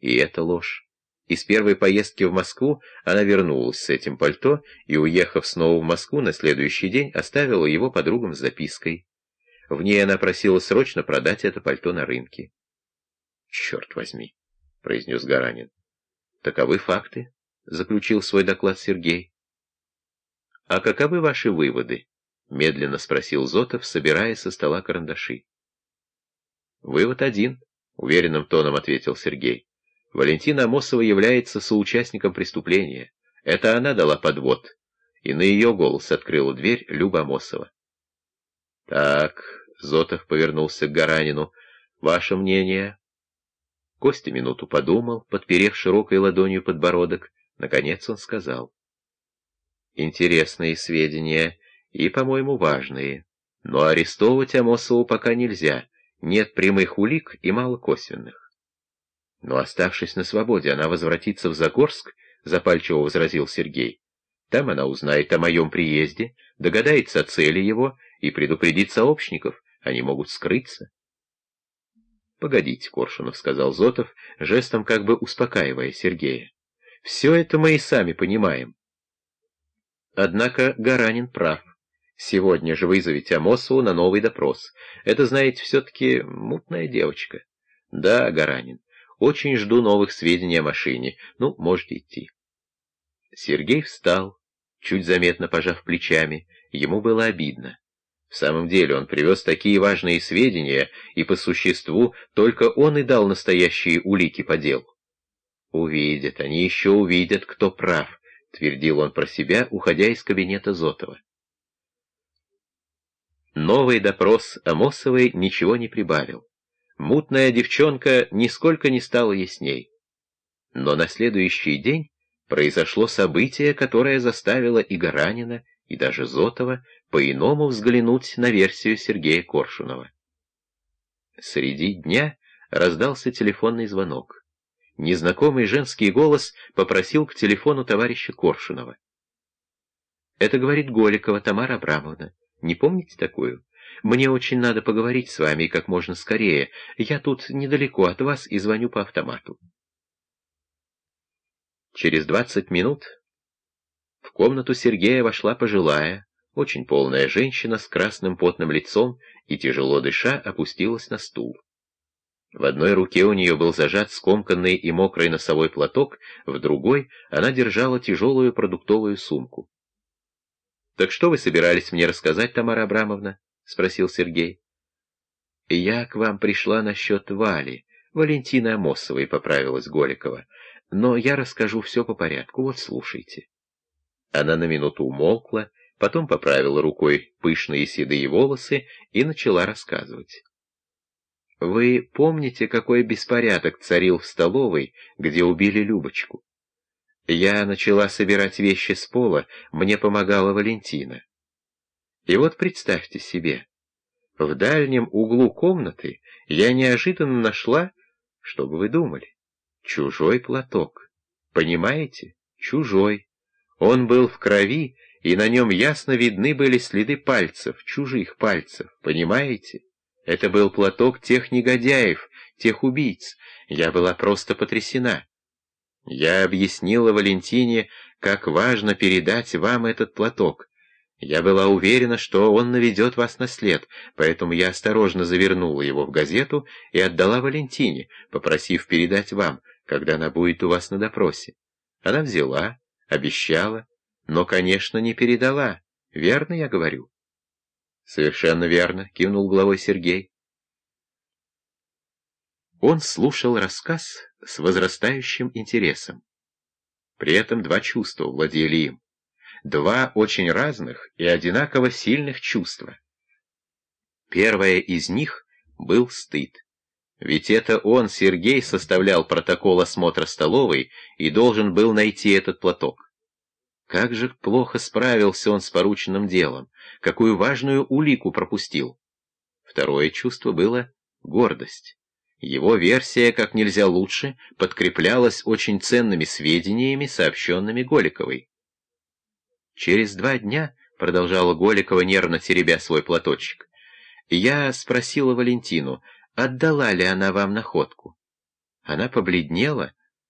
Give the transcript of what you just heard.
И это ложь. Из первой поездки в Москву она вернулась с этим пальто и, уехав снова в Москву, на следующий день оставила его подругам с запиской. В ней она просила срочно продать это пальто на рынке. «Черт возьми!» — произнес Гаранин. «Таковы факты», — заключил свой доклад Сергей. «А каковы ваши выводы?» — медленно спросил Зотов, собирая со стола карандаши. «Вывод один», — уверенным тоном ответил Сергей. «Валентина Амосова является соучастником преступления. Это она дала подвод». И на ее голос открыла дверь Люба Амосова. «Так», — Зотов повернулся к Гаранину, — «ваше мнение?» Костя минуту подумал, подперев широкой ладонью подбородок. Наконец он сказал. «Интересные сведения и, по-моему, важные. Но арестовывать Амосову пока нельзя. Нет прямых улик и мало косвенных. Но, оставшись на свободе, она возвратится в Загорск, — запальчиво возразил Сергей. Там она узнает о моем приезде, догадается о цели его и предупредит сообщников. Они могут скрыться. «Погодите, Коршунов», — сказал Зотов, жестом как бы успокаивая Сергея. «Все это мы и сами понимаем». Однако Гаранин прав. Сегодня же вызовите Амосову на новый допрос. Это, знаете, все-таки мутная девочка. Да, Гаранин, очень жду новых сведений о машине. Ну, можете идти. Сергей встал, чуть заметно пожав плечами. Ему было обидно. В самом деле он привез такие важные сведения, и по существу только он и дал настоящие улики по делу. «Увидят, они еще увидят, кто прав», — твердил он про себя, уходя из кабинета Зотова. Новый допрос Амосовой ничего не прибавил. Мутная девчонка нисколько не стала ясней. Но на следующий день произошло событие, которое заставило и Гаранина, и даже Зотова по-иному взглянуть на версию Сергея Коршунова. Среди дня раздался телефонный звонок. Незнакомый женский голос попросил к телефону товарища Коршунова. «Это, — говорит Голикова Тамара Абрамовна, не помните такую? Мне очень надо поговорить с вами как можно скорее. Я тут недалеко от вас и звоню по автомату. Через двадцать минут в комнату Сергея вошла пожилая, очень полная женщина с красным потным лицом и, тяжело дыша, опустилась на стул. В одной руке у нее был зажат скомканный и мокрый носовой платок, в другой она держала тяжелую продуктовую сумку. «Так что вы собирались мне рассказать, Тамара Абрамовна?» — спросил Сергей. «Я к вам пришла насчет Вали, Валентины Амосовой», — поправилась Голикова. «Но я расскажу все по порядку, вот слушайте». Она на минуту умолкла, потом поправила рукой пышные седые волосы и начала рассказывать. «Вы помните, какой беспорядок царил в столовой, где убили Любочку? Я начала собирать вещи с пола, мне помогала Валентина. И вот представьте себе, в дальнем углу комнаты я неожиданно нашла, что бы вы думали, чужой платок. Понимаете? Чужой. Он был в крови, и на нем ясно видны были следы пальцев, чужих пальцев. Понимаете? Это был платок тех негодяев, тех убийц. Я была просто потрясена. Я объяснила Валентине, как важно передать вам этот платок. Я была уверена, что он наведет вас на след, поэтому я осторожно завернула его в газету и отдала Валентине, попросив передать вам, когда она будет у вас на допросе. Она взяла, обещала, но, конечно, не передала. Верно я говорю? Совершенно верно, кивнул головой Сергей. Он слушал рассказ с возрастающим интересом. При этом два чувства владели им. Два очень разных и одинаково сильных чувства. Первое из них был стыд. Ведь это он, Сергей, составлял протокол осмотра столовой и должен был найти этот платок. Как же плохо справился он с порученным делом, какую важную улику пропустил. Второе чувство было гордость. Его версия как нельзя лучше подкреплялась очень ценными сведениями, сообщенными Голиковой. «Через два дня», — продолжала Голикова, нервно теребя свой платочек, — «я спросила Валентину, отдала ли она вам находку. Она побледнела